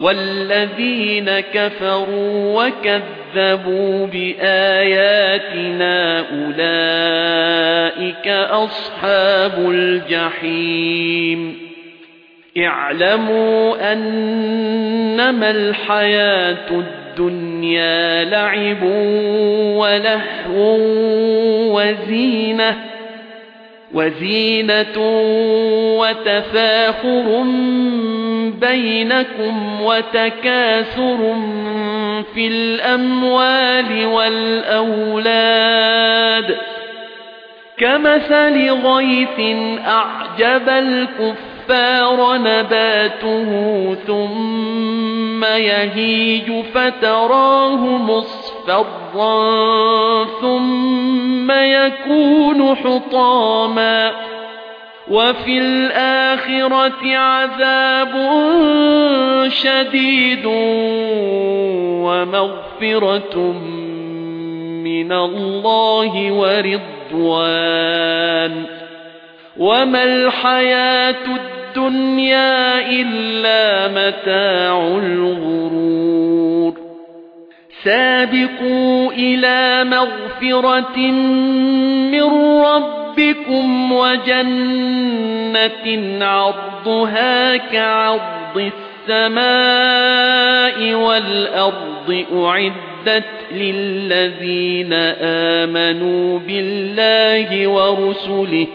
والذين كفروا وكذبوا بآياتنا أولئك أصحاب الجحيم. اعلموا أنما الحياة الدنيا لعب ولهو وزينة وزينة وتفاخر بينكم وتكاثر في الأموال والأولاد كمثل غيث أعجب الكفار نباته ثم يهيج فتراه مصفرا ثم يكون حطاما وفي الآخرة عذاب شديد ومغفرة من الله ورضوان وما الحياة الدنيا إلا متاع الغرور سابقوا إلى مغفرة من ربكم وجنة عرضها كعرض السماء والأرض أعدت للذين آمنوا بالله ورسله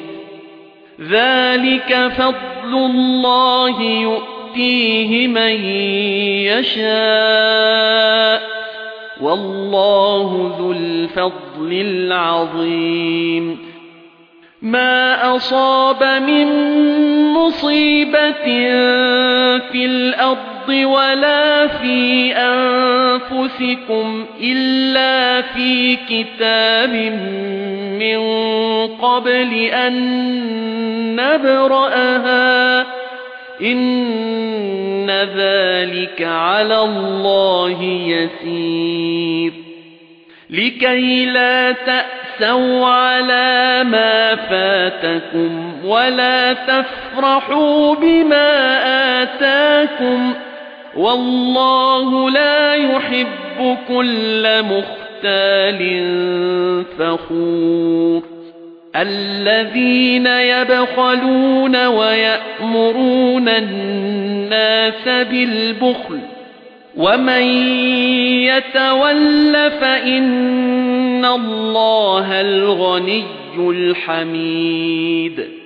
ذلك فضل الله يؤتيه من يشاء والله ذو الفضل العظيم. ما أصاب من مصيبة في الأرض ولا في أنفسكم إلا في كتاب من قبل أن نبرأها. إن ذلك على الله يسير لكي لا تأسوا على ما فاتكم ولا تفرحوا بما آتاكم والله لا يحب كل مختال فخور الذين يبخلون ويأمرون الناس بالبخل ومن يتول فإن الله الغني الحميد